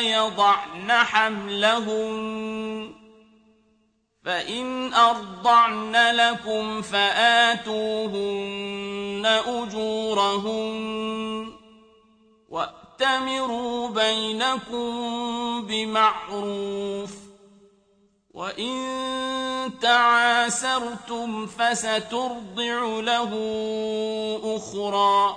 يضعن حملهن فإن أرضعن لكم فآتوهن أجورهن. وأتمروا بينكم بمعروف. وإن تعاسرتم فسترضع له أخرى.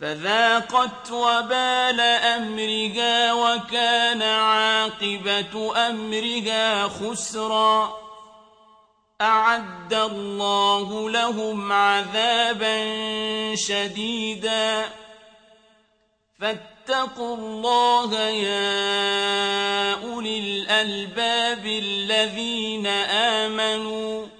فذاقت وبال أمرها وكان عاقبة أمرها خسرا. أعد الله لهم عذابا شديدا. فاتقوا الله يا أولي الألباب الذين آمنوا.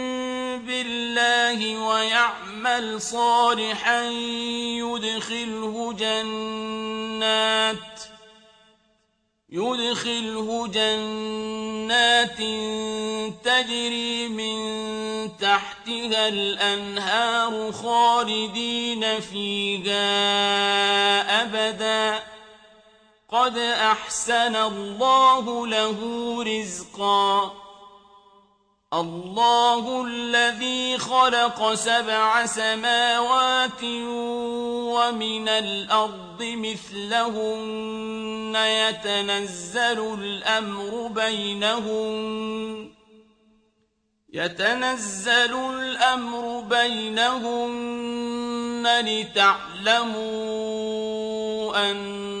بالله ويعمل صالحا يدخله جنات يدخله جنات تجري من تحتها الأنهار خالدين فيها أبدا. قد أحسن الله له رزقا. الله الذي خلق سبع سماوات ومن الأرض مثلهن يتنزل الأمر بينهن يتنزل الأمر بينهن لتعلموا أن